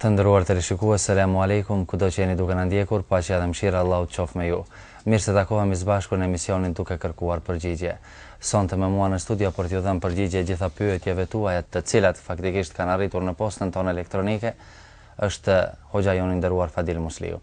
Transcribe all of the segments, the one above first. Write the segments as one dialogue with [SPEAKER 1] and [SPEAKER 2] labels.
[SPEAKER 1] Të nderuar teleshikues Selamu Alejkum kudo që jeni duke na ndjekur paqja dhe mëshira e Allahut qoftë me ju Mirë se takohemi së bashku në emisionin duke kërkuar përgjigje Sonte me mua në studio për t'ju dhënë përgjigje gjithë pyetjeve tuaja të cilat faktikisht kanë arritur në postën tonë elektronike është hoxha jonë i nderuar Fadil Musliu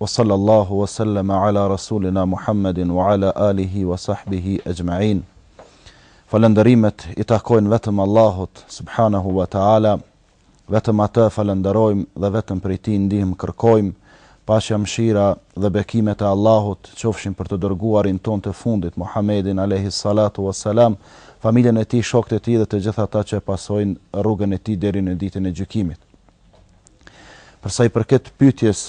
[SPEAKER 2] Wa sallallahu wa sallama ala rasulina Muhammedin wa ala alihi wa sahbihi ejma'in. Falënderimet i takojnë vetëm Allahut subhanahu wa ta'ala. Vetëm atë falënderojmë dhe vetëm prej tij ndihmë kërkojmë. Paqja, mëshira dhe bekimet e Allahut qofshin për të dërguarin tonë të fundit Muhammedin alaihi salatu wa salam, familjen e tij, shokët e tij dhe të gjithë ata që e pasojnë rrugën e tij deri në ditën e gjykimit. Për sa i përket pyetjes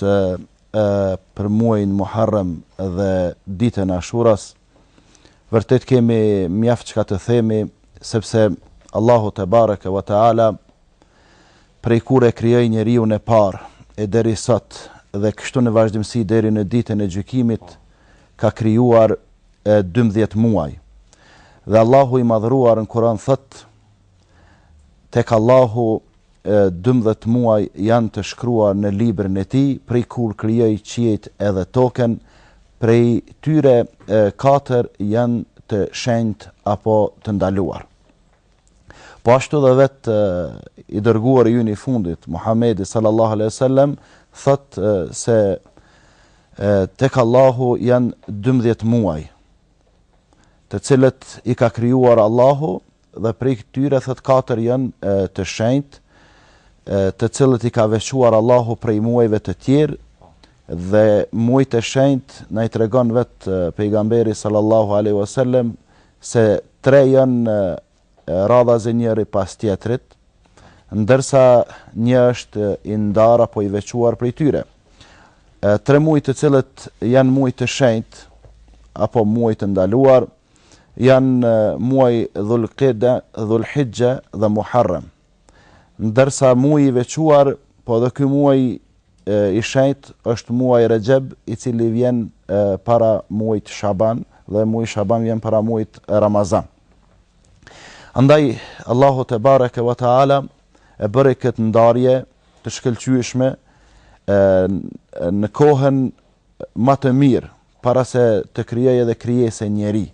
[SPEAKER 2] për muajin Muharrem dhe ditën e Ashuras, vërtet kemi mjaft çka të themi sepse Allahu te bareke ve teala prej kur e krijoi njeriun e parë e deri sot dhe kështu në vazhdimësi deri në ditën e gjykimit ka krijuar 12 muaj. Dhe Allahu i madhëruar në Kur'an thotë tek Allahu dymbëdhjetë muaj janë të shkruar në librin e tij prej kur krijoi qiejt edhe tokën prej tyre katër janë të shenjtë apo të ndaluar po ashtu dhe vet i dërguar i ynë i fundit Muhamedi sallallahu alaihi wasallam thotë se tek Allahu janë dymbëdhjetë muaj të cilët i ka krijuar Allahu dhe prej këtyre thotë katër janë të shenjtë të cilët i ka veçuar Allahu prej muajve të tjerë dhe muajt e shenjtë na i tregon vetë pejgamberi sallallahu alaihi wasallam se tre janë radhazi njëri pas tjetrit ndërsa një është i ndarë apo i veçuar prej tyre tre muaj të cilët janë muaj të shenjtë apo muaj të ndaluar janë muaj Dhul-Qida, Dhul-Hixha dhe Muharram. Ndërsa muaji i veçuar, po edhe ky muaj i shenjtë është muaji Rexheb, i cili vjen para muajit Shaban dhe muaji Shaban vjen para muajit Ramazan. Andaj Allahu te bareke ve teala e bëri këtë ndarje të shkëlqyeshme në kohën më të mirë Para se të krijojë edhe krijesën njeri,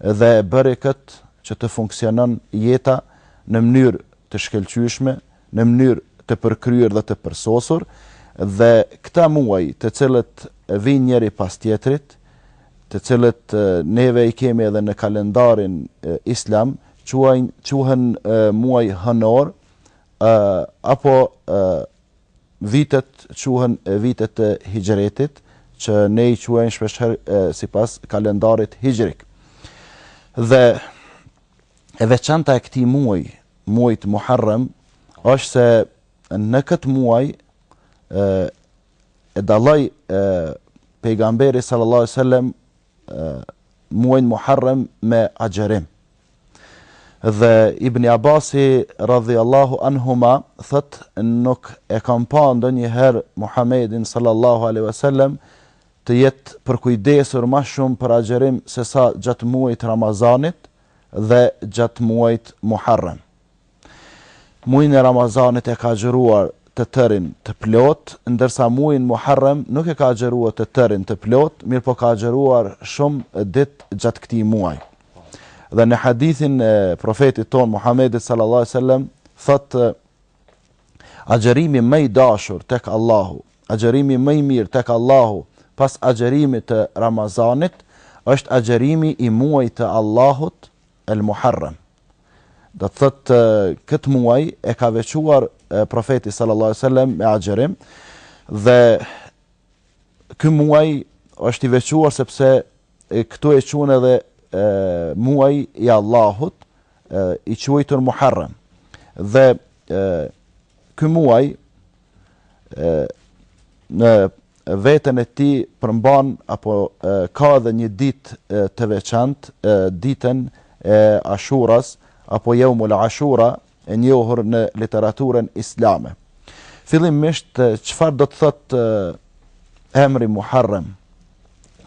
[SPEAKER 2] dhe e bëri këtë që të funksionon jeta në mënyrë të shkëlqyeshme, në mënyrë të përkryer dhe të përsosur, dhe këta muaj të cilët vijnë njëri pas tjetrit, të cilët neve i kemi edhe në kalendarin islam, quajnë quhen muaj hënor, apo Vitet quhen vitet të Hixhretit, që ne i quajmë shpeshherë sipas kalendarit hixhrik. Dhe e veçanta e këtij muaji, muajit Muharram, është se në këtë muaj e dalloi pejgamberi sallallahu alaihi wasallam muajin Muharram me agjërim. Dhe Ibni Abasi, radhijal-lahu anhuma, thotë, Nuk e kam pa ndonjëherë Muhammedin, sal-lallahu alejhi ve sellem, të jetë përkujdesur ma shumë për agjërim sesa gjatë muajit Ramazanit dhe gjatë muajit Muharrem. Muajin e Ramazanit e ka agjëruar të tërin të plotë, ndërsa muajin Muharrem nuk e ka agjëruar të tërin të plotë, mirëpo ka agjëruar shumë ditë gjatë këtij muaji. Dhe në hadithin e Profetit tonë Muhammedit sallallahu alaihi wasallam thotë agjërimi më i dashur tek Allahu, agjërimi më i mirë tek Allahu pas agjërimit të Ramazanit është agjërimi i muajit të Allahut El Muharram. Do të thotë këtë muaj e ka veçuar profeti sallallahu alaihi wasallam me agjërim dhe ky muaj është i veçuar sepse këtu e quan edhe muaj i Allahut i quajtur Muharram. Dhe ky muaj në veten e tij përmban apo ka edhe një ditë të veçantë, ditën e Ashuras apo Jaumul Ashura, e njohur në literaturën islame. Fillimisht, çfarë do të thotë emri Muharrem?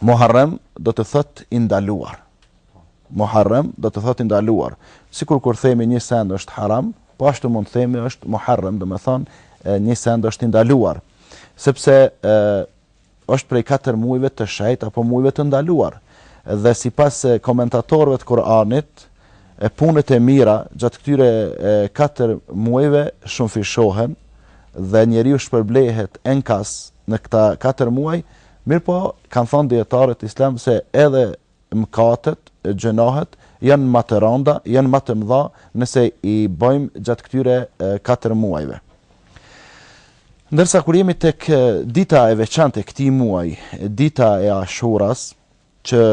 [SPEAKER 2] Muharrem do të thotë i ndaluar. Muharrem do të thotë i ndaluar. Sikur kur themi një send është haram, po ashtu mund të themi është muharrem, do me thonë një send është i ndaluar. Sepse ë është prej katër muajve të shejtë apo muajve të ndaluar. Dhe sipas komentatorëve të Kur'anit, e punët e mira gjatë këtyre katër muajve shumëfishohen dhe njeriu shpërblehet enkas në këta katër muaj, mirëpo kanë thënë dijetarët islam se edhe mëkatet, gjynahet, janë ma të randa, janë ma të mëdha nëse i bëjmë gjatë këtyre katër muajve. Ndërsa kur jemi tek dita e veçantë e këtij muaji, dita e Ashuras, që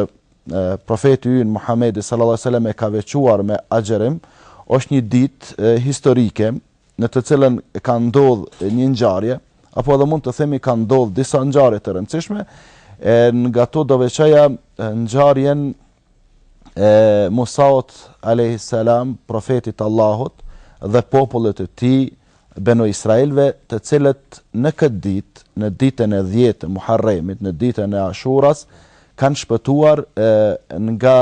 [SPEAKER 2] profeti ynë Muhamedi sallallahu alaihi wasallam e ka veçuar me agjërim, është një ditë historike, në të cilën ka ndodhur një ngjarje, apo edhe mund të themi kanë ndodhur disa ngjarje të rëndësishme, e nga to do veçoja ngjarjen e Musaut alayhi salam, profetit të Allahut dhe popullit të tij Benu Israilëve, të cilët në këtë ditë, në ditën e 10 të Muharremit, në ditën e Ashuras, kanë shpëtuar e, nga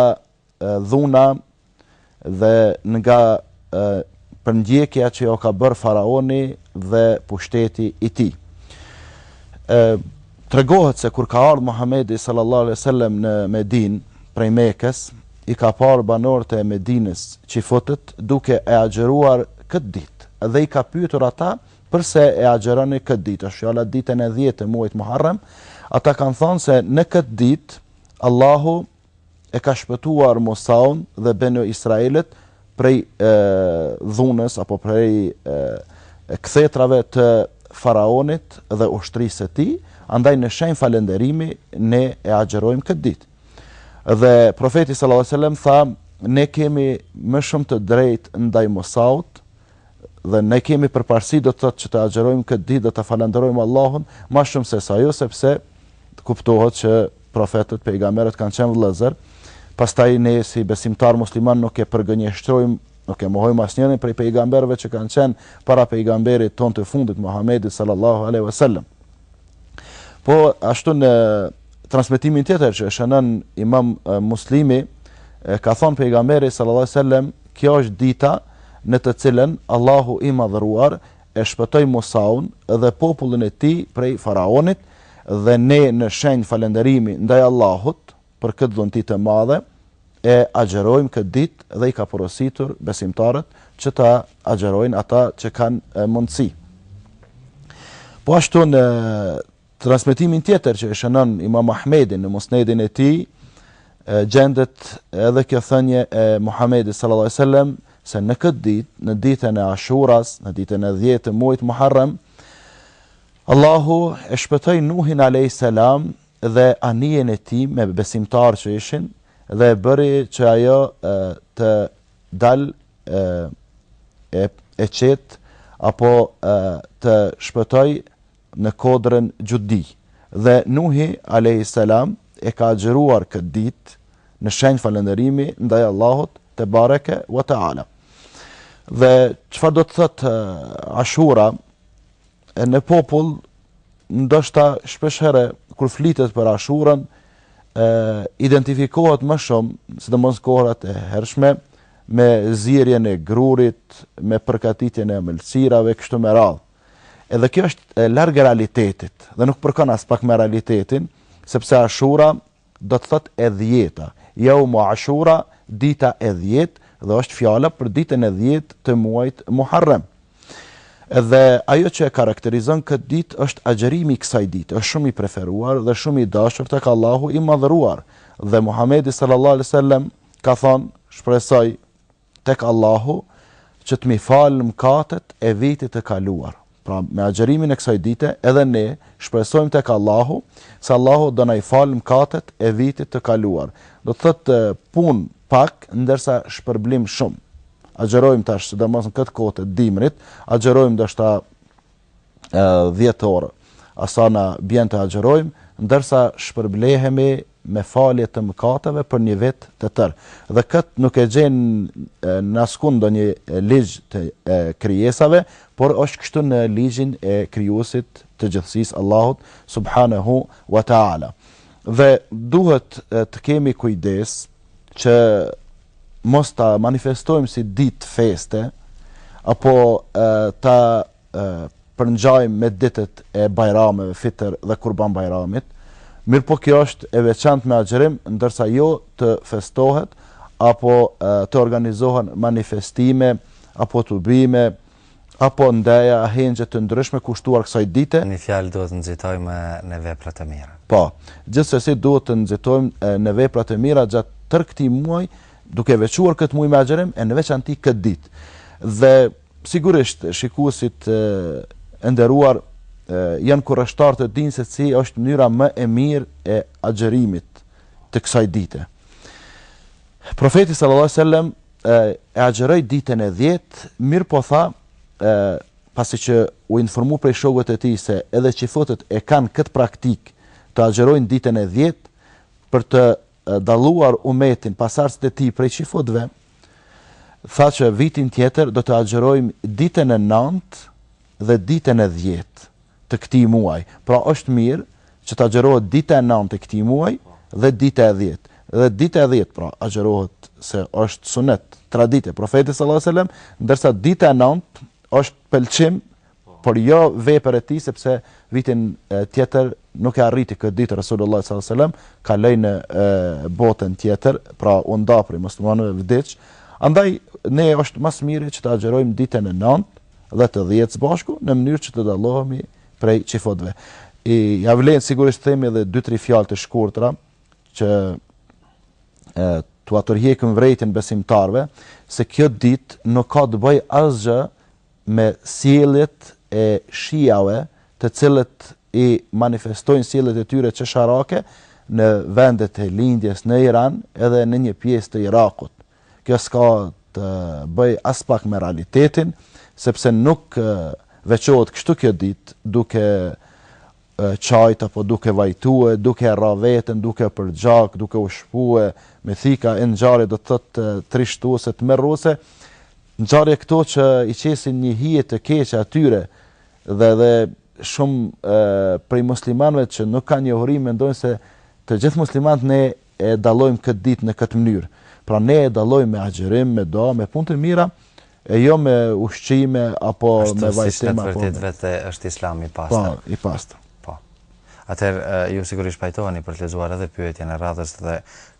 [SPEAKER 2] dhuna dhe nga përndjekja që iu ka bërë faraoni dhe pushteti i tij. Tregohet se kur ka ardhur Muhamedi sallallahu alaihi wasallam në Medinë prej Mekës, i ka parë banorët e Medinës çifutët duke e agjëruar këtë ditë dhe i ka pyetur ata përse e agjëroni këtë ditë, është fjala për ditën e dhjetë të muajit Muharrem, ata kanë thënë se në këtë ditë Allahu e ka shpëtuar Musaun dhe Benu Israilët prej e, dhunës apo prej e, kthetrave të faraonit dhe ushtrisë së tij, andaj në shenjë falënderimi ne e agjërojmë këtë ditë. Dhe profeti sallallahu alajhi wasallam tha, ne kemi më shumë të drejtë ndaj Musaut dhe ne kemi përparësi do të thotë që të agjërojmë këtë ditë dhe të falënderojmë Allahun më shumë se sa ju sepse kuptohet që Profetët, pejgamberët kanë qenë vëllezër, pastaj ne si besimtarë muslimanë nuk e përgënjeshtrojmë, nuk e mohojmë asnjërin prej pejgamberëve që kanë qenë para pejgamberit tonë të fundit Muhamedit sallallahu alaihi wasallam. Po ashtu në transmetimin tjetër që shënon Imam Muslimi ka thënë pejgamberi sallallahu alaihi wasallam, kjo është dita në të cilën Allahu i madhëruar e shpëtoi Musaun dhe popullin e tij prej faraonit dhe ne në shenjë falënderimi ndaj Allahut për këtë dhunti të madhe e agjërojmë këtë ditë dhe i ka porositur besimtarët që ta agjërojnë ata që kanë mundësi. Po ashtu në Transmetimin tjetër që e shënon Imam Ahmedi në Musnedin e tij, gjendet edhe kjo thënie e Muhamedit sallallahu alaihi wasallam se në këtë ditë, në ditën e Ashuras, në ditën e 10 të muajit Muharrem, Allahu e shpëtoi Nuhun alayhis salam dhe anijen e tij me besimtarë që ishin dhe e bëri që ajo e, të dalë e e, e qetë apo e, të shpëtojë në kodrën Xhudi, dhe Nuhi alejhi selam e ka agjëruar këtë ditë në shenjë falënderimi ndaj Allahut tebareke ve teala. Dhe çfarë do të thotë Ashura në popull ndoshta shpeshherë kur flitet për Ashurën identifikohet më shumë, sidomos kohërat e hershme, me zierjen e grurit, me përgatitjen e ëmbëlsirave, kështu me radhë. Edhe kjo është larg realitetit dhe nuk përkon aspak me realitetin, sepse Ashura do të thotë e dhjeta, Jaumu Ashura, dita e dhjetë, dhe është fjala për ditën e dhjetë të muajit Muharrem. Edhe ajo që e karakterizon këtë ditë është agjërimi i kësaj dite, është shumë i preferuar dhe shumë i dashur tek Allahu i Madhëruar. Dhe Muhamedi sallallahu alaihi wasallam ka thënë, shpresoj tek Allahu që të m'i falë mëkatet e vitit të kaluar. Pra, me agjërimin e kësaj dite, edhe ne shpresojmë tek Allahu se Allahu do na i falë mëkatet e vitit të kaluar. Do të thotë punë pak, ndërsa shpërblim shumë. Agjërojmë tash, sidomos në këtë kohë të dimrit, agjërojmë ndoshta 10 orë. Aq sa na bjen të agjërojmë, ndërsa shpërblehemi me falje të mëkateve për një vit të tërë. Dhe këtë nuk e gjen askund në ndonjë ligj të krijesave, por është kështu në ligjin e Krijuesit të gjithësisë, Allahut subhanehu ua teala. Dhe duhet të kemi kujdes që mos ta manifestojmë si ditë feste, apo ta përngjajmë me ditët e bajrameve fitër dhe kurban bajramit, mirëpo kjo është e veçantë me agjërim, ndërsa jo të festohet apo të organizohen manifestime apo tubime apo ndeja, ahengje të ndryshme kushtuar kësaj dite.
[SPEAKER 1] Me një fjalë duhet të nxitojmë në vepra të mira.
[SPEAKER 2] Po, gjithsesi duhet të nxitojmë në vepra të mira gjatë tërë këtij muaji, duke veçuar këtë muaj me agjërim e në veçanti këtë ditë. Dhe Sigurisht, shikuesit e nderuar janë kureshtarë të dinë se si është mënyra më e mirë e agjërimit të kësaj dite. Profeti sallallahu alajhi wasallam e agjëroi ditën e 10, mirëpo tha, pasi që u informu prej shokëve të tij se edhe çifutët e kanë këtë praktikë të agjërojnë ditën e 10 për të dalluar umetin, pasuesit e tij prej çifutëve, tha që vitin tjetër do të agjërojmë ditën e nëntë dhe ditën e dhjetë të këtij muaji. Pra është mirë që të agjërohet dita e nëntë e këtij muaji dhe dita e dhjetë. Dhe dita e dhjetë pra agjërohet se është sunet, traditë e Profetit sallallahu alejhi ve sellem, ndërsa dita e nëntë është pëlqim por jo vepër e tij sepse vitin tjetër nuk e arriti këtë ditë Resulullah sallallahu alaihi wasallam kaloi në botën tjetër, pra u nda prej muslimanëve vdiq. Andaj ne është më së mirë që ta agjërojmë ditën e 9 dhe të 10 së bashku në mënyrë që të dallohemi prej çifutëve. Ia vlen sigurisht të themi edhe 2-3 fjalë të shkurtra që e t'ua tërheqim vërejtjen besimtarve se kjo ditë nuk ka të bëjë asgjë me sjelljet e shiave të cilët i manifestojnë sjelljet e tyre qesharake në vendet e lindjes në Iran edhe në një pjesë të Irakut. Kjo s'ka të bëjë aspak me realitetin, sepse nuk veçohet kështu kjo ditë duke qajt apo duke vajtue, duke e rra veten, duke përgjak, duke u shpue, me thika e ngjarje do të thotë trishtuese, tmerruese, ngjarje këto që i qesin një hije të keqe atyre dhe dhe shumë prej muslimanëve që nuk kanë njohuri mendojnë se të gjithë muslimanët ne e dallojmë këtë ditë në këtë mënyrë. Pra ne e dallojmë me agjërim, me dua, me punë të mira, e jo me ushqime apo me vajtim
[SPEAKER 1] apo. Ashtu siç na thotë vetë është Islami i
[SPEAKER 2] pastër. Po, i pastër.
[SPEAKER 1] Po. Atëherë ju sigurisht pajtoheni për të lexuar edhe pyetjen e radhës dhe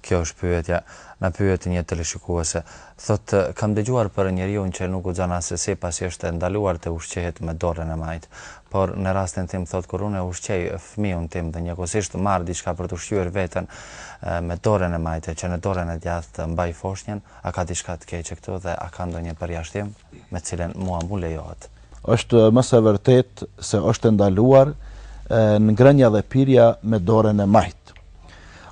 [SPEAKER 1] kjo është pyetja, na pyet një teleshikuese, Thotë, Kam dëgjuar për njeriun që nuk guxon asesi pasi është e ndaluar të ushqehet me dorën e majtë. Por në rastin tim thotë kur unë e ushqej fëmijën tim dhe njëkohësisht marr diçka për të ushqyer veten me dorën e majtë që në dorën e djathtë mbaj foshnjën, a ka diçka të keqe këtu dhe a ka ndonjë përjashtim me të cilën mua mu lejohet.
[SPEAKER 2] Është më se e vërtetë se është e ndaluar ngrënia dhe pirja me dorën e majtë.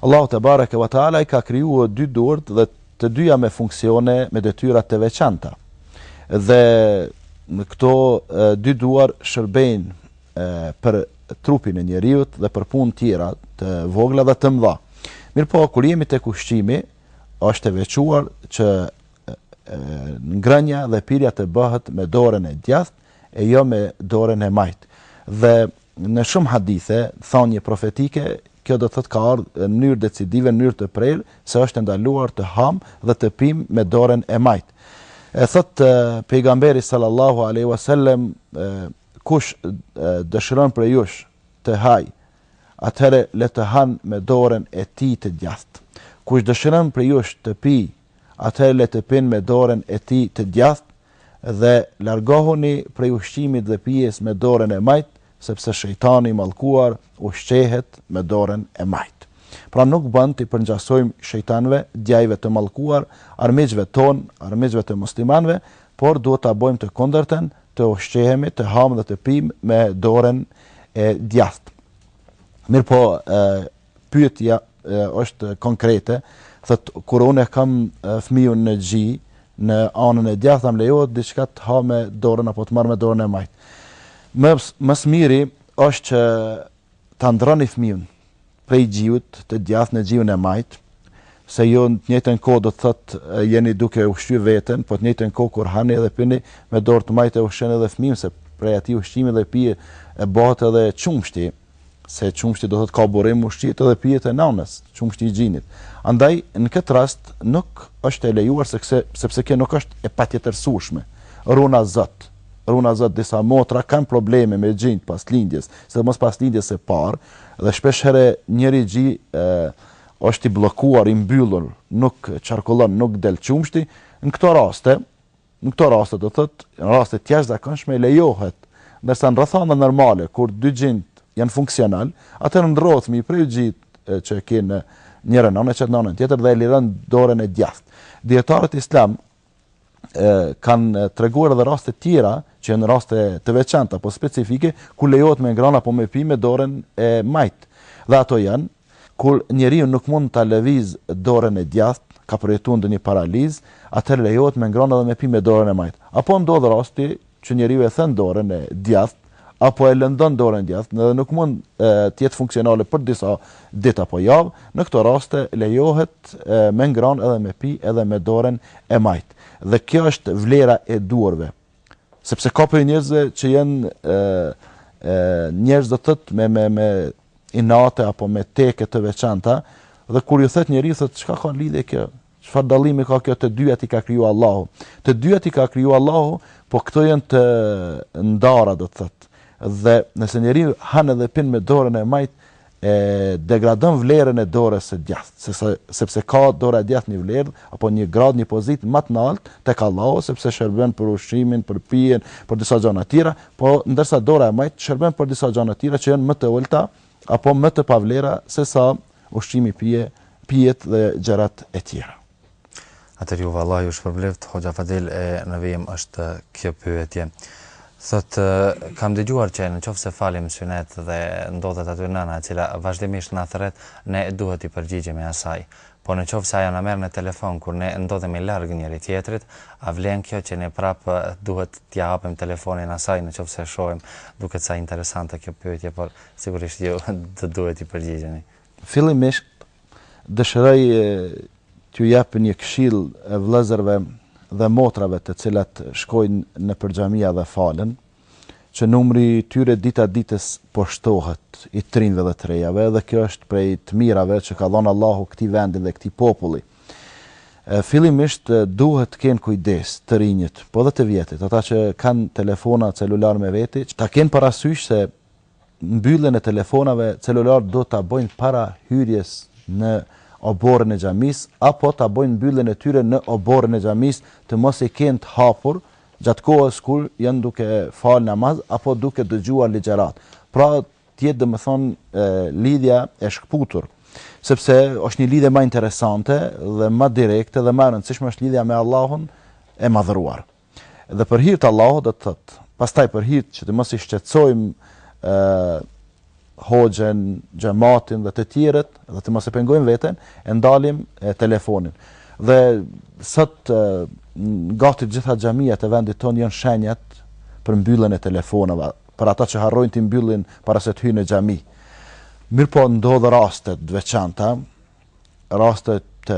[SPEAKER 2] Allahu tebareke ve teala i ka krijuar dy duart dhe të dyja me funksione me detyra të veçanta. Dhe këto dy duar shërbejnë për trupin e njeriut dhe për punë tjera të vogla dhe të mëdha. Mirëpo, kur jemi tek ushqimi, është e veçuar që ngrënja dhe pirja të bëhet me dorën e djathtë e jo me dorën e majtë. Dhe Në shumë hadithe, thënie profetike, kjo do të thotë ka ardhë në mënyrë decidive, në mënyrë të prerë, se është e ndaluar të hamë dhe të pimë me dorën e majtë. E thotë Pejgamberi sallallahu alejhi ue sellem, Kush dëshiron prej jush të hajë, atëherë le të hanë me dorën e tij të djathtë. Kush dëshiron prej jush të pijë, atëherë le të pijë me dorën e tij të djathtë dhe largohuni prej ushqimit dhe pijes me dorën e majtë, sepse shejtani i mallkuar ushqehet me dorën e majtë. Pra nuk bën t'i përngjasojmë shejtanëve, djajve të mallkuar, armiqve tonë, armiqve të muslimanëve, por duhet ta bëjmë të kundërtën, të ushqehemi, të hamë dhe të pimë me dorën e djathtë. Mirëpo, pyetja është konkrete, thot kur unë kam fëmijën në xhi, në anën e djathtë, më lejohet diçka të ha me dorën apo të marr me dorën e majtë. Më së miri është që ta ndroni fëmijën prej xhiut të djathtë në xhiun e majtë, se ju në të njëjtën kohë do të thot jeni duke ushqyer veten, po të njëjtën kohë kur hani edhe pini me dorë të majtë ushqeni edhe fëmijën se prej atij ushqimi dhe pije e bëhet edhe qumështi. se qumështi do thot ka burim, ushqimet edhe pijet e nënës, qumështi i gjinit. Andaj, në këtë rast, nuk është e lejuar, sepse, sepse kjo nuk është e patjetërsueshme. Runa zot, runa zot, disa motra kanë probleme me gjinjt pas lindjes, sidomos pas lindjes së parë, dhe shpesh herë njëri gji e, është i bllokuar, i mbyllur, nuk qarkullon, nuk del qumështi. Në këto raste, Në këto raste, do të thotë, në raste të jashtëzakonshme lejohet, ndërsa në rrethana normale kur dy gjinjtë janë funksional, atëherë ndërrohet fëmija prej gjinit që e ke në njërën anë e çet në anën tjetër dhe e liron dorën e djathtë. Dijetarët islam kanë treguar edhe raste të tjera që janë raste të veçanta apo specifike ku lejohet me ngranë apo me pi me dorën e majtë. Dhe ato janë Kur njeriu nuk mund ta lëvizë dorën e djathtë, ka përjetuar ndonjë paralizë, atëherë lejohet me ngrënë dhe me pi me dorën e majtë. Apo ndodh rasti që njeriu e thën dorën e djathtë apo e lëndon dorën e djathtë dhe nuk mund të jetë funksionale për disa ditë apo javë, në këto raste lejohet me ngrënë dhe me pi edhe me dorën e majtë. Dhe kjo është vlera e duarve. Sepse ka prej njerëzve që janë njerëz do të thotë me me me inate apo me teke të veçanta, dhe kur ju thot njeriu thotë çka ka lidhje kjo, çfarë dallimi ka kjo, të dyjat i ka kriju Allahu. Të dyjat i ka kriju Allahu, po këto janë të ndara do të thotë. Dhe nëse njeriu han edhe pin me dorën e majtë, e degradon vlerën e dorës së djathtë, sepse sepse ka dora e djathtë një vlerë apo një grad, një pozitë më të lartë tek Allahu, sepse shërben për ushqimin, për pijen, për disa gjëra të tjera, Po ndërsa dora e majtë shërben për disa gjana të tjera që janë më të ulëta apo më të pavlera se sa ushqimi pije, pijet dhe gjërat e tjera.
[SPEAKER 1] Atëherë juve Allahu ju shpërbleftë Hoxha Fadil e në vijim është kjo pyetje. Thotë kam dëgjuar që në qoftë se falim synet dhe ndodhet aty nëna e cila vazhdimisht na thërret, ne duhet t'i përgjigjemi asaj. Po në qoftë se ajo na merr në telefon kur ne ndodhemi larg njëri tjetrit, a vlen kjo që ne prapë duhet t'ia hapim telefonin asaj në qoftë se e shohim? Duket sa interesante kjo pyetje, por sigurisht ju do duhet t'i përgjigjeni.
[SPEAKER 2] Fillimisht dëshiroj t'ju jap një këshillë e vëllezërve dhe motrave të cilat shkojnë nëpër xhamia dhe falen, që numri i tyre dita ditës po shtohet, i të rinjve dhe të rejave, dhe kjo është prej të mirave që ka dhënë Allahu këtij vendi dhe këtij populli. Fillimisht duhet të kenë kujdes të rinjët, po edhe të vjetrit, ata që kanë telefona celularë me veti, ta kenë parasysh se mbylljen e telefonave celularë duhet ta bëjnë para hyrjes në oborrin e xhamisë apo ta bëjnë mbylljen e tyre në oborrin e xhamisë të mos e kenë të hapur gjatë kohës kur janë duke falë namaz apo duke dëgjuar ligjëratë pra të jetë domethënë lidhja e shkëputur sepse është një lidhje më interesante dhe më direkte dhe më e rëndësishme është lidhja me Allahun e madhëruar. Dhe për hir të Allahut do të thotë, pastaj për hir që të mos i shqetësojmë ë hoxhën, xhamatin dhe të tjerët, dhe të mos e pengojmë veten, e ndalim e, telefonin. Dhe sot e, gati të gjitha xhamiat e vendit tonë janë shenjat për mbylljen e telefonave, për ata që harrojnë të mbyllin para se të hyjnë në xhami. Mirpo ndodh raste të veçanta, raste të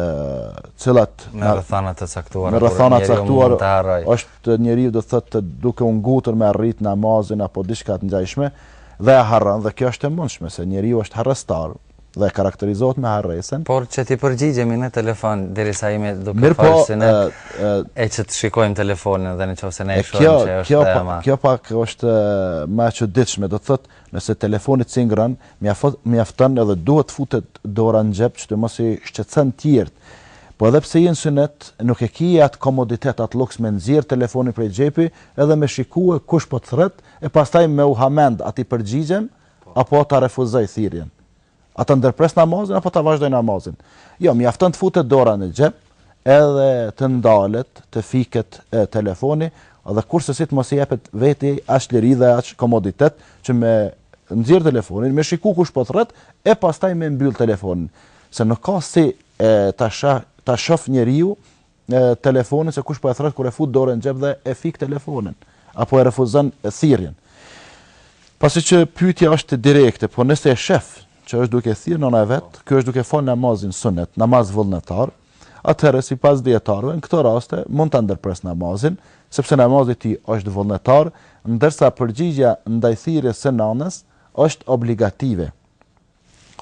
[SPEAKER 2] cilat
[SPEAKER 1] në rrethana të caktuara
[SPEAKER 2] në rrethana të caktuara është njeriu do të thotë duke u ngutur me rrit namazin apo diçka të ngjashme dhe e harron dhe kjo është e mundshme se njeriu është harrestar dhe karakterizohet me harresën
[SPEAKER 1] por që t'i përgjigjemi në telefon derisa jemi duke u falë po, se ne e që të shikojmë telefonin dhe në qoftë se ne e shohim se është
[SPEAKER 2] kjo, kjo pak është më e çuditshme do të thotë Nëse telefoni cingëron, mjafton edhe duhet të futet dora në xhep që të mos i shqetëson tjerët. Po edhe pse je në sunet, nuk e ke atë komoditet, atë luks me nxjerrë telefonin prej xhepi edhe me shikue kush po të thret e pastaj me u hamend a t'i përgjigjem apo ta refuzoj thirrjen. A ta ndërpres namazin apo ta vazhdoj namazin? Jo, mjafton të futet dora në xhep, edhe të ndalet, të fiket e, telefoni, dhe kurrsesi të mos i jepet veti aq liri dhe aq komoditet që me nxjerr telefonin, me shiku kush po thret e pastaj me mbyll telefonin. Se nuk ka si e, ta shah, ta shof njeriu telefonin se kush po e thret kur e fut dorën në xhep dhe e fik telefonin apo e refuzon thirrjen. Pasi që pyetja është direkte, po nëse e shef që është duke thirr nëna e vet, ky është duke fal namazin sunnet, namaz vullnetar, atëherë sipas dijetarëve në këto raste mund ta ndërpres namazin, sepse namazi i tij është vullnetar, ndërsa përgjigjja ndaj thirrjes së nënës është obligative.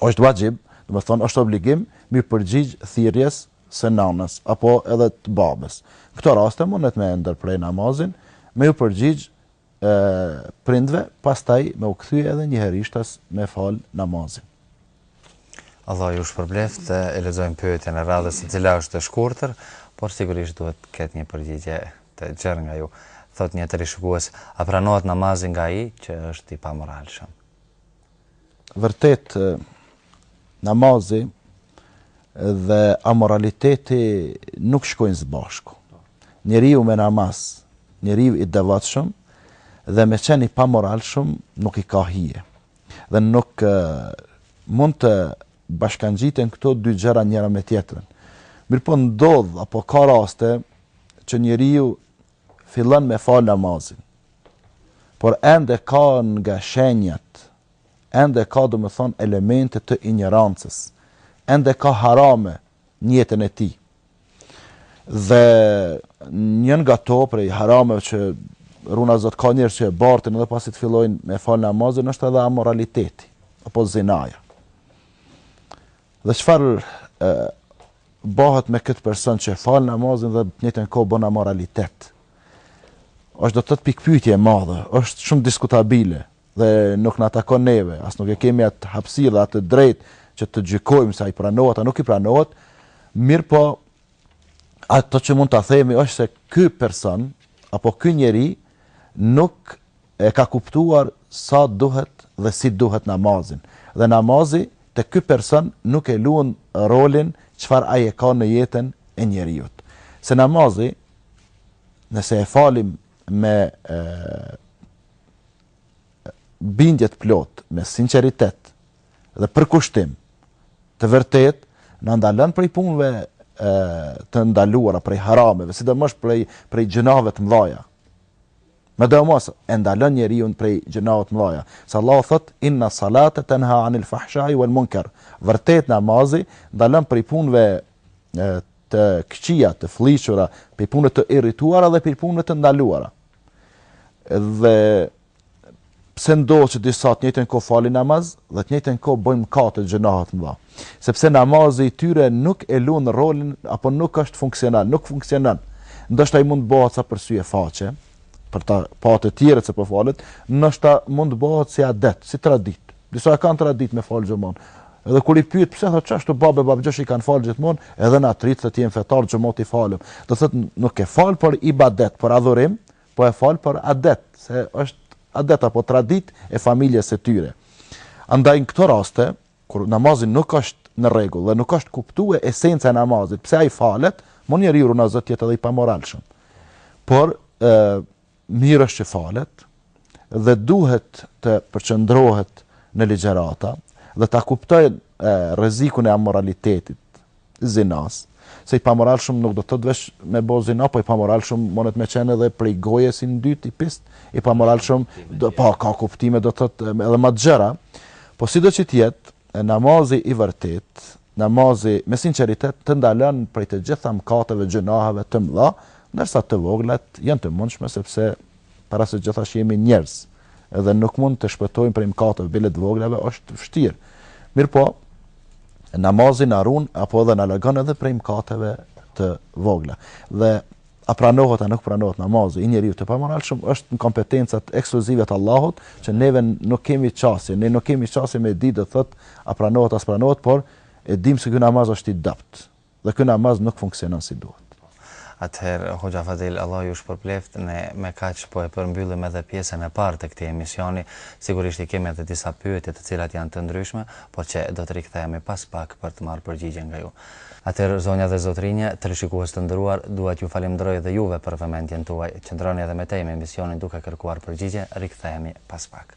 [SPEAKER 2] Është waxhib, domethënë është obligim, m'i përgjigj thirrjes së nanës apo edhe të babës. Në këto raste mundet me e ndërpre namazin, me ju përgjigj prindve, pastaj me u kthye edhe rishtas me fal namazin.
[SPEAKER 1] Allahu ju shpërbleftë, e lexojmë pyetjen e radhës, e cila është e shkurtër, por sigurisht duhet të ketë një përgjigje të gjerë nga ju. Thotë një teleshikues, a pranohet namazi nga ai që është i pamoralshëm?
[SPEAKER 2] Vërtet namazi dhe amoraliteti nuk shkojnë së bashku. Njeriu me namaz, njeriu i devotshëm dhe me qenë i pamoralshëm nuk i ka hije. Dhe nuk mund të bashkangjiten këto dy gjëra njëra me tjetrën. Mirëpo ndodh apo ka raste që njeriu fillon me fal namazin, Por ende ka nga shenjat, ende ka domethënë elemente të injorancës, ende ka harame në jetën e tij. Dhe një nga to prej harameve që ruana Zot ka njerëz që e bartin edhe pasi të fillojnë me fal namazin është edhe amoraliteti apo zinaja. Dhe çfarë bëhet me këtë person që fal namazin dhe në të njëjtën kohë bën amoralitet? Është do thotë pikëpyetje e madhe, është shumë diskutabile dhe nuk na takon neve, as nuk e kemi atë hapësirë dhe atë të drejtë që të gjykojmë se a i pranohet apo nuk i pranohet. Mirëpo, ato që mund ta themi është se ky person apo ky njeri nuk e ka kuptuar sa duhet dhe si duhet namazin dhe namazi tek ky person nuk e luan rolin çfarë ai e ka në jetën e njeriut se namazi nëse e falim me bindje të plotë me sinqeritet dhe përkushtim të vërtetë na ndalon prej punëve të ndaluara prej harameve sidomos prej prej gjynahve të mëdha Medoemos e ndalon njeriun prej gjynahve të mëdha, se Allahu thotë, Inna s-salate tenha anil fahshai wal munkar, Vërtet namazi ndalon prej punëve të këqija, të flliqta, prej punëve të irrituara dhe prej punëve të ndaluara. Dhe Pse ndodh që disa të njëjtën kohë falin namaz dhe të njëjtën kohë bëjnë mëkate, gjynahe të mëdha? Sepse namazi i tyre nuk e luan rolin apo nuk është funksional, nuk funksionon. Ndoshta ai mund të bëhet sa për sy e faqe, për ta pa të tjerët se po falet, ndoshta mund të bëhet si adet, si traditë. Disa e kanë traditë me fal xhumanë. Edhe kur i pyet pse thotë qashtu babë babgjysh i kanë falë gjithmonë, edhe na trit thotë jemi fetar xhumat i falim. Do thotë nuk e fal për ibadet, për adhurim, Po e fal për adet, se është adet apo traditë e familjes së tyre. Andaj në këto raste, kur namazi nuk është në rregull dhe nuk është kuptue esenca e namazit, pse ai falet, mund njeriu runa Zot të jetë edhe i pamoralshëm. Por ë mirë është që falet dhe duhet të përqendrohet në ligjërata dhe ta kuptojë rrezikun e amoralitetit, zinas, se i pamoralshëm nuk do të thotë veç me bo zina, po i pamoralshëm munet me qenë edhe prej goje si ndytë, i pist, i pamoralshëm, do, po, ka kuptime do të thotë edhe ma të gjëra, po sido që të jetë, namazi i vërtet, namazi me sinqeritet të ndalon prej të gjitha mkateve, gjynaheve të mëdha, ndërsa të voglat janë të mundshme sepse para se gjithash jemi njerëz dhe nuk mund të shpëtojmë prej mëkateve bile të voglave është vështirë. Mirpo namazi na ruan apo edhe na largon edhe prej mëkateve të vogla. Dhe a pranohet apo nuk pranohet namazi i njeriu të pamoralshëm është në kompetencat ekskluzive të Allahut që neve nuk kemi çasje, ne nuk kemi çasje me ditë do të thotë a pranohet a s'pranohet, por e dimë se ky namaz është i dobët. Dhe ky namaz nuk funksionon si duhet.
[SPEAKER 1] Atëherë Hoxha Fadil Allahu ju shpërbleftë, ne me kaq po e përmbyllim edhe pjesën e parë të këtij emisioni, sigurisht i kemi edhe disa pyetje të cilat janë të ndryshme, por që do të rikthehemi pas pak për të marrë përgjigje nga ju. Atëherë zonja dhe zotërinjë, teleshikues të nderuar, dua t'ju falemnderoj edhe juve për vëmendjen tuaj. Qëndroni edhe më tej me emisionin Duke kërkuar përgjigje, rikthehemi pas pak.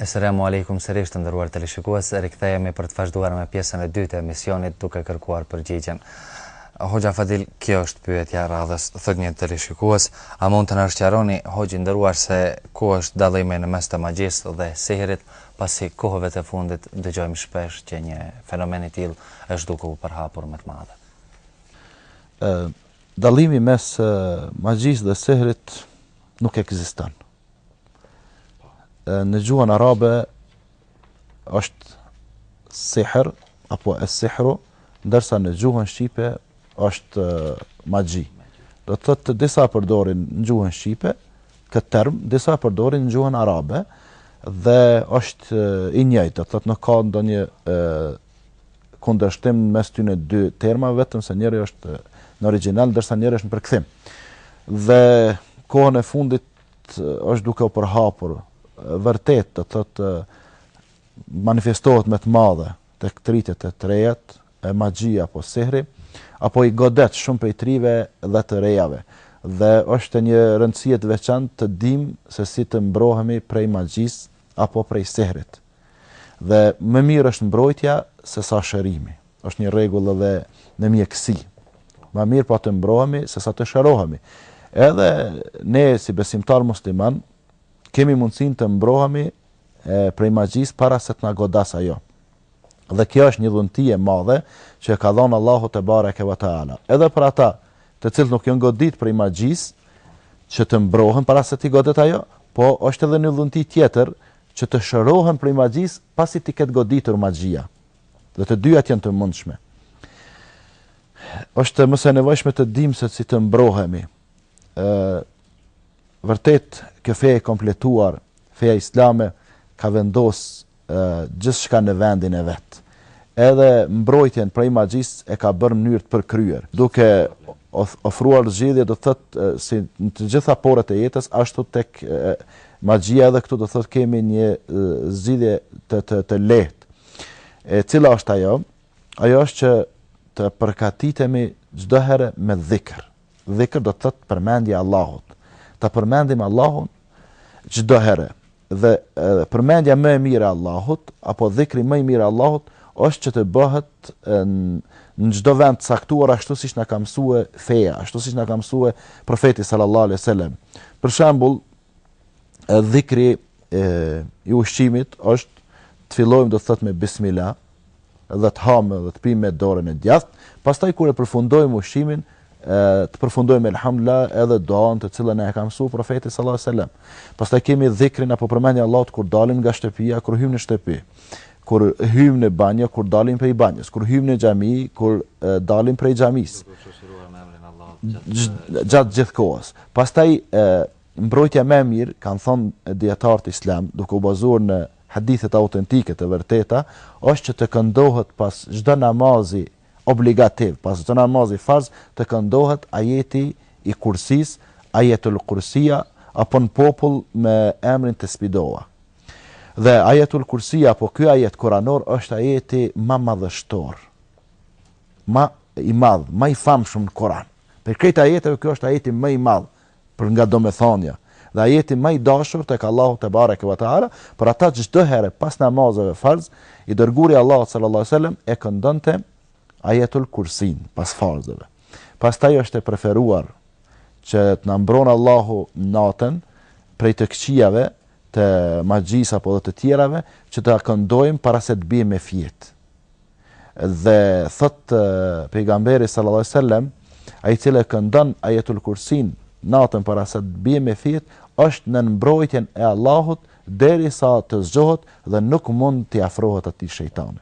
[SPEAKER 1] Esselamu alejkum sërish të nderuar teleshikues, rikthehemi për të vazhduar me pjesën e dytë të emisionit duke kërkuar përgjigje. Hoxha Fadil, kjo është pyetja e radhës, thotë një teleshikues, a mund të na sqaroni, hoxhë i nderuar se ku është dallimi në mes të magjisë dhe sihrit, pasi kohëve të fundit dëgjojmë shpesh që një fenomen i tillë është duke u përhapur me të madhe.
[SPEAKER 2] Dallimi mes magjisë dhe sihrit nuk ekziston. Në gjuhën arabe është sihr apo es-sihru, ndërsa në gjuhën shqipe është magji. Do të thotë disa përdorin në gjuhën shqipe, Këtë term disa e përdorin në gjuhën arabe dhe është i njëjtë, do të thotë nuk ka ndonjë kundërshtim mes tyre dy terma, vetëm se njëri është në origjinal ndërsa njëri është në përkthim. Dhe kohën e fundit është duke u përhapur vërtet, do të thotë manifestohet me të madhe tek të rinjtë e të rejat, magji apo sihri, apo i godet shumë prej të rinjve dhe të rejave, dhe është e një rëndësie të veçantë të dimë se si të mbrohemi prej magjisë apo prej sihrit. Dhe më mirë është mbrojtja se sa shërimi. Është një rregull edhe në mjekësi. Më mirë të mbrohemi se sa të shërohemi. Edhe ne si besimtar musliman kemi mundësinë të mbrohemi prej magjisë para se të na godas ajo. Dhe kjo është një dhunti e madhe që e ka dhënë Allahu te bareke ve teala. Edhe për ata të cilët nuk janë goditë prej magjisë, që të mbrohen para se t'i godet ajo, po është edhe një dhunti tjetër që të shërohen prej magjisë pasi t'i ketë goditur magjia. Dhe të dyjat janë të mundshme. Është mëse e nevojshme të dimë se si të mbrohemi. E vërtet kjo fe e kompletuar, feja islame ka vendos gjithçka në vendin e vet. Edhe mbrojtjen prej magjisë e ka bërë në mënyrë të përkryer. Duke ofruar zgjidhje do të thotë si në të gjitha poret e jetës ashtu tek magjia edhe këtu do të thotë kemi një zgjidhje të të të lehtë. E cila është ajo? Ajo është që të përgatitemi çdo herë me dhikr. Dhikr do të thotë përmendje e Allahut. Ta përmendim Allahun çdo herë. Dhe përmendja më e mirë e Allahut apo dhikri më i mirë i Allahut është që të bëhet në çdo vend të caktuar ashtu siç na ka mësue feja, ashtu siç na ka mësue profeti sallallahu alejhi ve sellem. Për shembull, dhikri e, i ushqimit është të fillojmë do të thot me bismillah dhe të hamë dhe të pimë me dorën e djathtë, pastaj kur e përfundojmë ushqimin, e, të përfundojmë elhamdullah edhe duan të cilën na e ka mësuar profeti sallallahu alajhi wasallam. Pastaj kemi dhikrin apo përmendjen e Allahut kur dalim nga shtëpia, kur hyjmë në shtëpi. Kur hyjmë në banjo, kur dalim prej banjës, kur hyjmë në xhami, kur dalim prej xhamisë. Gjatë gjithë kohës. Pastaj mbrojtja më e mirë, kanë thënë dijetarët islam, duke u bazuar në hadithet autentike të vërteta, është që të këndohet pas çdo namazi obligativ, pas çdo namazi farz, të këndohet ajeti i kursis, ajetul kursia, apo në popull me emrin tespih dova. Dhe Ajetul Kursi apo ky ajet kuranor është ajeti më madhështor. Më i madh, më i famshëm në Kur'an. Prej ajeteve ky është ajeti më i madh për nga domethënia dhe ajeti më i dashur tek Allahu te bareke ve teala, për ata çdo herë pas namazeve farz, i dërguari i Allahut sallallahu alaihi wasallam e këndonte ajetul kursin pas farzeve. Pastaj është e preferuar që të na mbron Allahu natën prej të këqijave të magjisë apo dhe të tjerave që ta këndojmë para se të bim me fjetë. Dhe thot pejgamberi sallallahu alajhi wasallam, ai i cili e këndon ajetul kursin natën para se të bie me fjetë, është nën mbrojtjen e Allahut derisa të zgjohet dhe nuk mund t'i afrohet atij shejtani.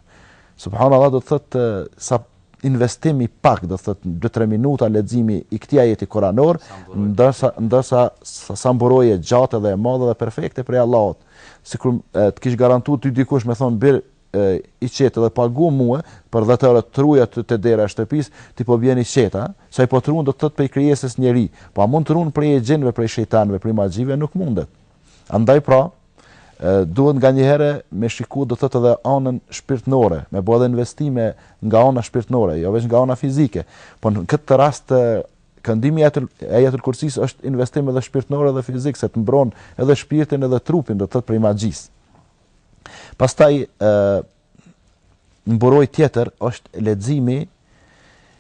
[SPEAKER 2] Subhanallah do të thotë sa investim i pak, do të thotë dy tre minuta leximi i këtij ajeti kuranor, ndërsa ndërsa sa mburojë e gjatë dhe e madhe dhe perfekte prej Allahut. Sikur të kish garantuar ty dikush me thon bjer i qetë dhe pagu mua për 10 orë t'ruj te dera e shtëpisë, ti po bjen i qetë, a? Se ai po t'ruan do të thotë prej krijesës njeri, po a mund të t'ruan prej exhinëve, prej shejtanëve, prej magjive, nuk mundet. Andaj pra, Duhet nganjëhere me shiku do të thotë edhe anën shpirtnore, me bo edhe investime nga ana shpirtnore, jo veç nga ana fizike. Po në këtë rast këndimi i ajetul kursis është investim edhe shpirtnor edhe fizik, se të mbron edhe shpirtin edhe trupin, do të thotë prej magjisë. Pastaj, Një mburojë tjetër është leximi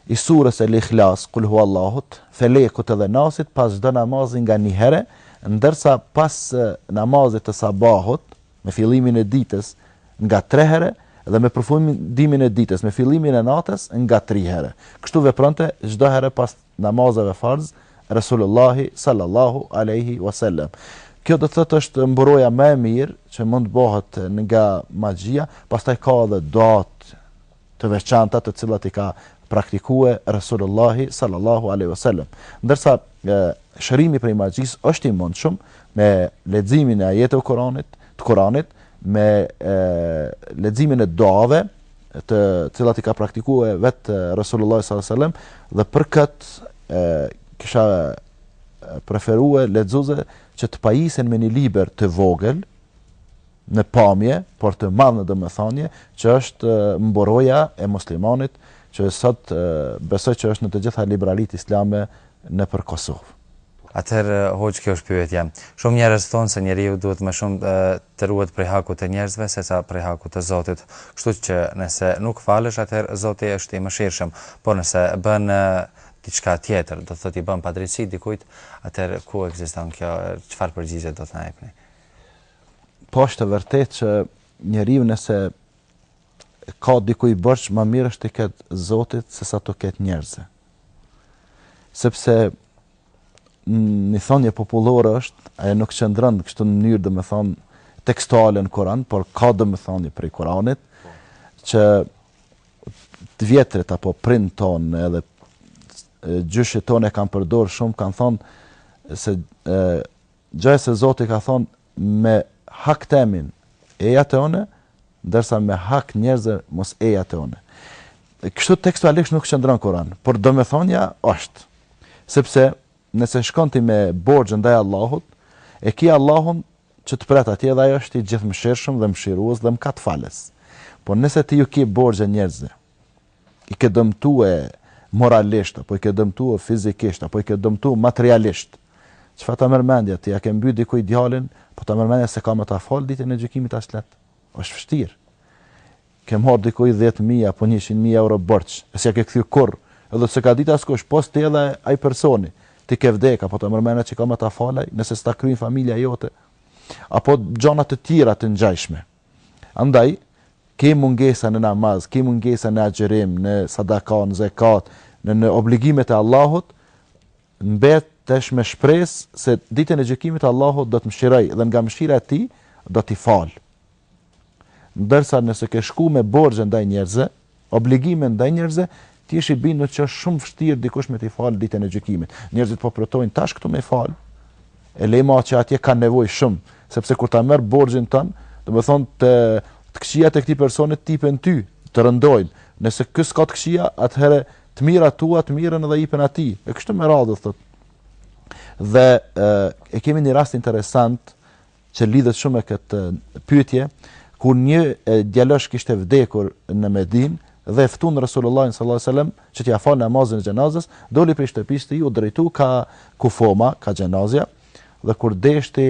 [SPEAKER 2] i surës El Ihlas, Kul Huallahut, Felekut edhe Nasit pas çdo namazi nga një herë, ndërsa pas namazit të sabahut, me fillimin e ditës, nga tre herë dhe me përfundimin e ditës, me fillimin e natës, nga tri herë. Kështu vepronte çdoherë pas namazeve farz, Resulullahi sallallahu alaihi wasallam. Kjo do të thotë është mburoja më e mirë që mund të bëhet nga magjia, pastaj ka edhe dua të veçanta të cilat i ka praktikue Resulullahi sallallahu alaihi wasallam. Ndërsa shërimi prej magjisë është i mundshëm me leximin e ajeteve të Kuranit, të Kuranit me leximin e duave, të cilat i ka praktikuar vet Resulullah sallallahu alaihi wasallam dhe për këtë, e, kisha preferuar lexuesve që të pajisen me një libër të vogël në pamje, por të madh në domethënie, që është mburoja e muslimanit që sot besoj që është në të gjitha libraritë islame nëpër Kosovë.
[SPEAKER 1] Atëherë, hoxhë kjo është pyetje. Shumë njerëz thonë se njeriu duhet më shumë Të ruhet prej hakut të njerëzve sesa prej hakut të Zotit. Kështu që nëse nuk falësh atëherë Zoti është i mëshirshëm, por nëse bën diçka tjetër, do të thotë i bën padrejtësi dikujt, atëherë ku ekziston kjo, çfarë përgjigje do të na jepni?
[SPEAKER 2] Po është e vërtetë që njeriu nëse ka dikujt borxh, ma mirë është t'i ketë Zotit sesa t'u ketë njerëzve. Sepse një thënie popullore është, ajo nuk qëndron kështu në mënyrë, domethënë, tekstuale në Kur'an, por ka domethënie prej Kur'anit që të vjetrit apo prindët tonë edhe gjyshët tonë e kanë përdorur shumë, kanë thonë se gjoja se Zoti ka thonë me hak temin eja te unë, ndërsa me hak njerëzve mos eja te unë. Kështu tekstualisht nuk qëndron Kur'an, por domethënia është. Sepse nëse shkon ti me borxhe ndaj Allahut, e ki Allahun që të pret atje dhe ai është i gjithëmëshirshëm dhe mëshirues dhe mëkatfalës. Po nëse ti ju ki borxhe njerëzve, i ke dëmtue moralisht, apo i ke dëmtue fizikisht, apo i ke dëmtu materialisht, çfarë ta merr mendja, ti ja ke mby dikujt djalin, a po ta merr mendja se ka me ta fal ditën e gjykimit as let. Është vështirë. I ke marr dikujt dhjetë mijë apo njëqind mijë euro borxh, e s'ja ke kthy kurrë, edhe s'e ka ditë askush, pos ti edhe ai personi, ti ke vdek, a po ta merr mendja që ka me ta fal ai, nëse s'ta kryen familja jote, apo gjëna të tjera të ngjajshme. Andaj, ke mungesa në namaz, ke mungesa në agjërim, në sadaka, në zekat, në në obligimet e Allahut, mbetesh me shpresë se ditën e gjykimit Allahu do të të mëshirojë dhe nga mëshira e tij do t'i falë. Ndërsa nëse ke shku me borxhe ndaj njerëzve, Obligime ndaj njerëzve, Të jesh i bindur që është shumë vështirë dikush me t'i falë Ditën e Gjykimit. Njerëzit po pritojnë tash këtu me i falë, e lëre ma që atje kanë nevojë shumë, sepse kur ta merr borxhin tënd, do me thonë të të këqijat e këtij personi t'ipen ty, të rëndojnë. Nëse ky s'ka të këqija, atëherë të mirat tua të mirren edhe ipen atij. E kështu me radhë thotë. Dhe e, e kemi një rast interesant që lidhet shumë me këtë pyetje, kur një djalosh kishte vdekur në Medinë dhe e ftun Resulullahin sallallahu alaihi wasallam që t'ia falë namazin e xhenazës, doli prej shtëpisë tij u drejtu ka kufoma, ka xhenazja, dhe kur deshti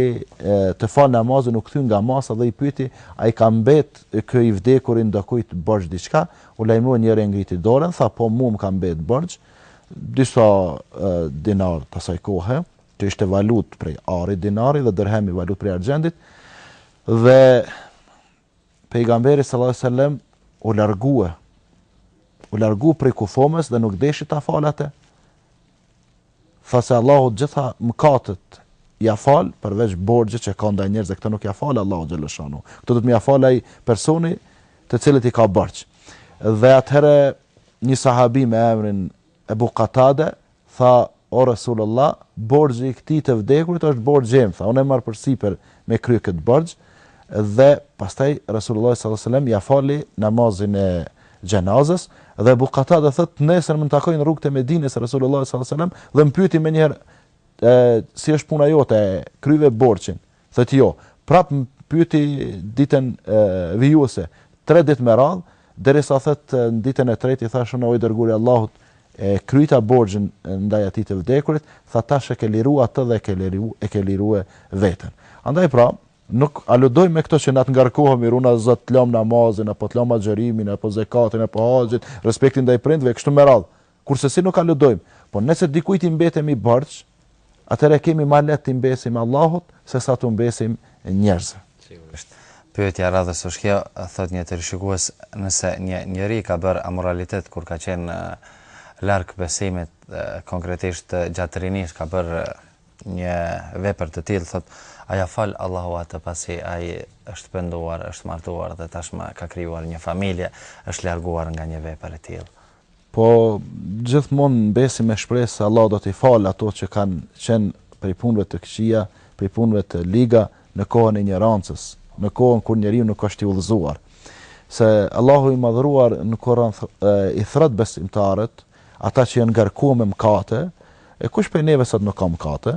[SPEAKER 2] të falë namazin u kthy nga masa dhe i pyeti a i ka mbet ky i vdekuri ndokujt borxh diçka, u lajmërua njëri ngriti dorën, tha po mua më ka mbet borxh, disa dinarë të asaj kohe, që ishte valutë prej ari, dinari dhe dërhemi valutë prej argjendit, dhe pejgamberi sallallahu alaihi wasallam u largue u largu prej kufomës dhe nuk deshi ta falte tha se Allahu gjitha mëkatet ja fal përveç borxhit që ka ndaj njerëzve këtë nuk ja fal Allahu xhele shanuhu këtë do të m'ja fal ai personi të cilit i ka borxh dhe atëherë një sahabi me emrin Ebu Katade Tha, O Resulullah, borxhi i këtij të vdekurit është borxhi im, tha, unë e marr përsipër me e krye këtë borxh, dhe pastaj Resulullahi sal selam ia fali namazin e xhenazës, dhe Ebu Katade thotë, të nesërmen më takoi në rrugët e Medinës Resulullahi sal selam dhe më pyeti menjëherë, si është puna jote, e kryve borxhin? Thotë jo. Prapë më pyeti ditën vijuese, tre ditë me radhë, derisa thotë në ditën e tretë i thashë unë o i dërguari i Allahut, e kryta borxhin ndaj atij të vdekurit, tha tash e ke liru atë dhe e ke liru, e ke liru veten. Andaj pra, nuk aludojmë me këto që na të ngarkohemi, ruana Zot të lëm namazin apo të lëm agjërimin apo zekatin apo haxhin, respektin ndaj prindve e kështu me radhë. Kurrsesi nuk aludojmë, por nëse dikujt i mbetemi borxh, atëherë kemi ma lehtë t'i mbesim Allahut sesa t'u mbesim njerëzve.
[SPEAKER 1] Sigurisht. Pyetja e radhës është kjo, thotë një teleshikues, nëse një njeri ka bërë amoralitet kur ka qenë larg besimit, konkretisht gjatë rinisë, ka bërë një vepër të tillë, thotë, a ia fal Allahu atë pasi ai është penduar, është martuar dhe tashmë ka krijuar një familje, është larguar nga një vepër e tillë?
[SPEAKER 2] Po gjithmonë mbesim me shpresë, se Allahu do t'i falë ato që kanë qenë prej punëve të këqija, prej punëve të liga në kohën e injorancës, në kohën kur njeriu nuk është i udhëzuar. Se Allahu i Madhëruar në Kur'an i thërret besimtarët, ata që janë ngarkuar me mëkate, e kush prej neve sot nuk ka mëkate?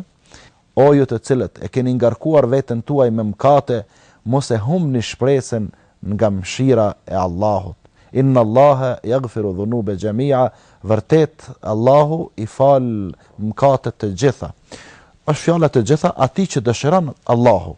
[SPEAKER 2] O ju të cilët e keni ngarkuar veten tuaj me mëkate, mos e humbni shpresën nga mëshira e Allahut. Inna Allaha jagfiru dhunube xhemia, Vërtet, Allahu i fal mëkatet të gjitha. Është fjala të gjitha atij që dëshiron Allahu.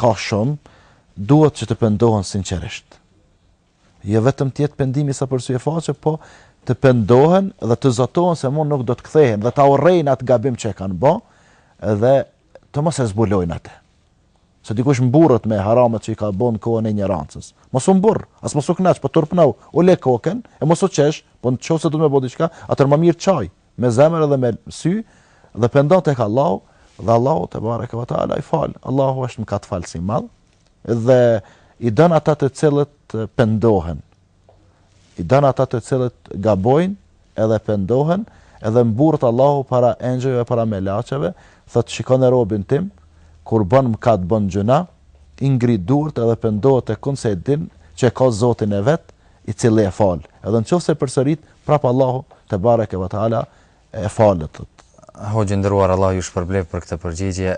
[SPEAKER 2] Ka shumë, duhet që të pendohen sinqerisht. Jo vetëm të jetë pendim sa për sy e faqe, po të pendohen dhe të zotohen se më nuk do të kthehen dhe ta urrejnë atë gabim që e kanë bë dhe të mos e zbulojnë atë. Se dikush mburret me haramet që i ka bë në kohën e injorancës. Mos u mburr, as mos u kënaq, po turpnau, ule kokën e mos u qesh, po në qoftë se do me bë diçka, atëherë ma mirë qaj. me zemër edhe me sy dhe pendohu tek Allahu dhe Allahu tebareke ve teala i fal. Allahu është mëkatfalësi i madh dhe i don ata të cilët pendohen. I don ata të cilët gabojnë edhe pendohen, edhe mburret Allahu para engjëve, para melaqeve, thotë shikone robin tim, kur bën mëkat bën gjynah, i ngre duart edhe pendohet e kështu se e din që e ka Zotin e vet, i cili e fal, edhe në qoftë se përsërit, prapë Allahu tebareke ve teala e fal atë.
[SPEAKER 1] Hoxhë i nderuar Allahu ju shpërbleftë për këtë përgjigje,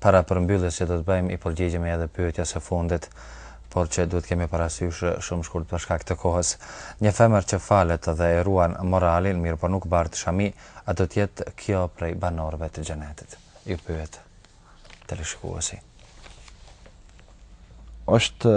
[SPEAKER 1] para përmbylljes që do të bëjmë i përgjigjemi edhe pyetjes së fundit, por që duhet të kemi parasysh shumë shkurt për shkak të kohës. Një femër që falet dhe e ruan moralin, mirëpo nuk bart shami, a do të jetë kjo prej banorëve të Xhenetit? Ju pyet. teleshikuesi.
[SPEAKER 2] Është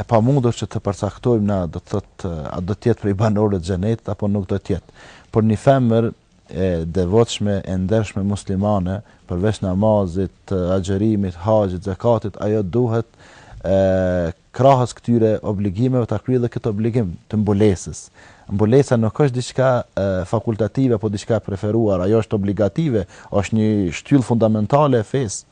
[SPEAKER 2] e pamundur që të përcaktojmë na domethënë a do të jetë prej banorëve të xhenetit apo nuk do të jetë. Por një femër e devotshme, e ndershme muslimane, përveç namazit, agjërimit, haxhit, zekatit, ajo duhet e, Krahas këtyre obligimeve ta kryejë dhe këtë obligim të mbulesës. Mbulesa nuk është diçka fakultative apo diçka e preferuar, ajo është obligative, është një shtyllë fundamentale e fesë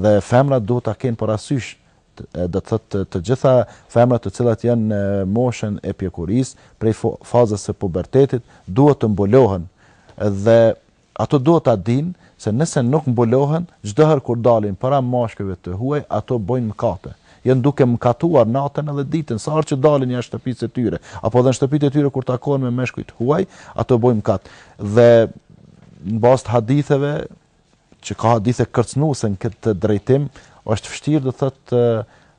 [SPEAKER 2] dhe femrat duhet ta kenë parasysh domethënë të gjitha femrat të cilat janë në moshën e pjekurisë, prej fazës së pubertetit, duhet të mbulohen dhe Ato duhet ta dinë se nëse nuk mbulohen, çdo herë kur dalin para meshkujve të huaj, ato bëjnë mëkate. Janë duke mëkatuar natën edhe ditën, sa herë që dalin jashtë shtëpisë së tyre, apo edhe në shtëpitë e tyre kur takohen me meshkuj të huaj, ato bëjnë mëkat. Dhe në bazë të haditheve, që ka hadithe kërcënuese në këtë drejtim, është vështirë domethënë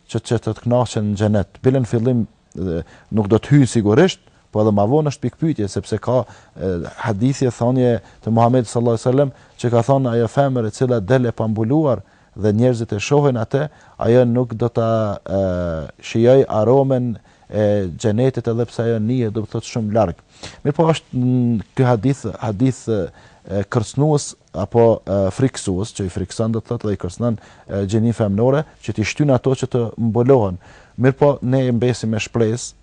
[SPEAKER 2] që që të të kënaqen në xhenet. Bile në fillim nuk do të hyjnë sigurisht, Po edhe ma vonë është pikëpyetje, sepse ka hadithe, thënie të Muhamedit sallallahu alaihi wasallam, që ka thënë ajo femër e cila del e pambuluar dhe njerëzit e shohin atë, ajo nuk do ta shijojë aromën e xhenetit edhe pse ajo ndihet domethënë shumë larg. Mirpo është ky hadith, hadith kërcënues apo frikësues, që i frikëson domethënë dhe i kërcënon gjininë femnore, që t'i shtyjnë ato që të mbulohen. Mirëpo ne mbesim me shpresë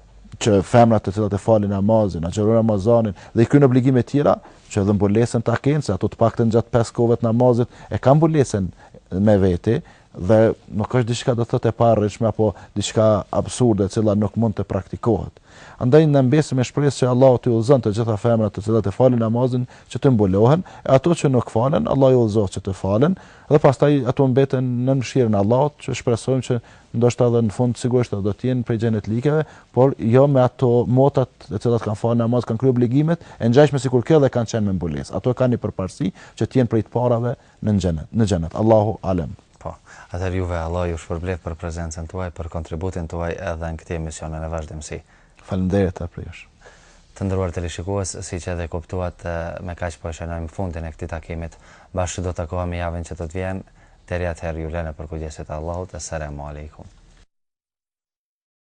[SPEAKER 2] që femrat të cilat e falin namazin, agjërojnë Ramazanin dhe i kryejnë obligimet e tjera, që edhe mbulesën ta kenë, se ato të paktën gjatë pesë kohëve të namazit e kanë mbulesën me vete, Dhe nuk është diçka domethënë e paarritshme apo diçka absurde e cila nuk mund të praktikohet. Andaj ne mbesim me shpresë që Allahu t'i udhëzon të gjitha femrat të cilat e falin namazin që të mbulohen, e ato që nuk falen, Allahu i udhëzoftë që të falen, dhe pastaj ato mbeten nën mëshirën e Allahut, që shpresojmë që ndoshta edhe në fund sigurisht edhe do të jenë prej xhenetlinjve, por jo me ato motrat të cilat kanë falë namaz, kanë kryer obligimet e ngjashme sikur kjo dhe kanë qenë me mbulesë. Ato kanë një përparësi që të jenë prej të parave në xhenet, në xhenet, Allahu Alem.
[SPEAKER 1] Po. Atëherë juve Allah ju shpërbleftë për prezencën tuaj, për kontributin tuaj edhe në këtë emision në vazhdimësi.
[SPEAKER 2] Faleminderit edhe
[SPEAKER 1] prej jush. Të nderuar teleshikues, siç edhe e kuptuat, me kaq po e shënojmë fundin e këtij takimit. Bashkë do të takohemi javën që do të vjen. Deri atëherë ju lë në përkujdesjen e Allahut. Eselamu Alejkum.